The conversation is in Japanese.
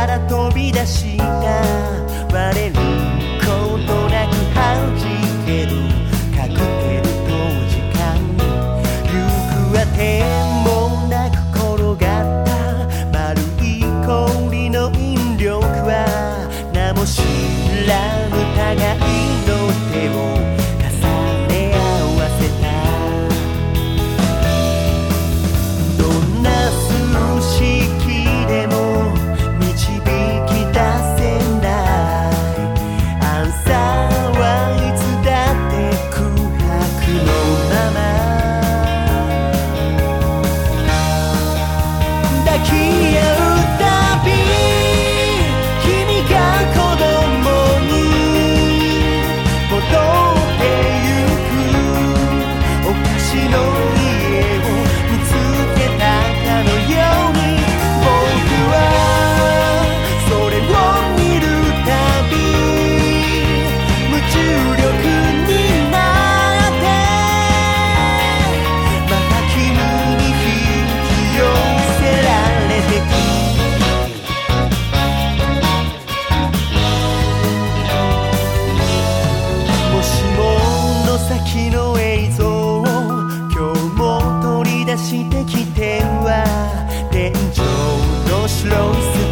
から飛び出しが割してきては天井の白い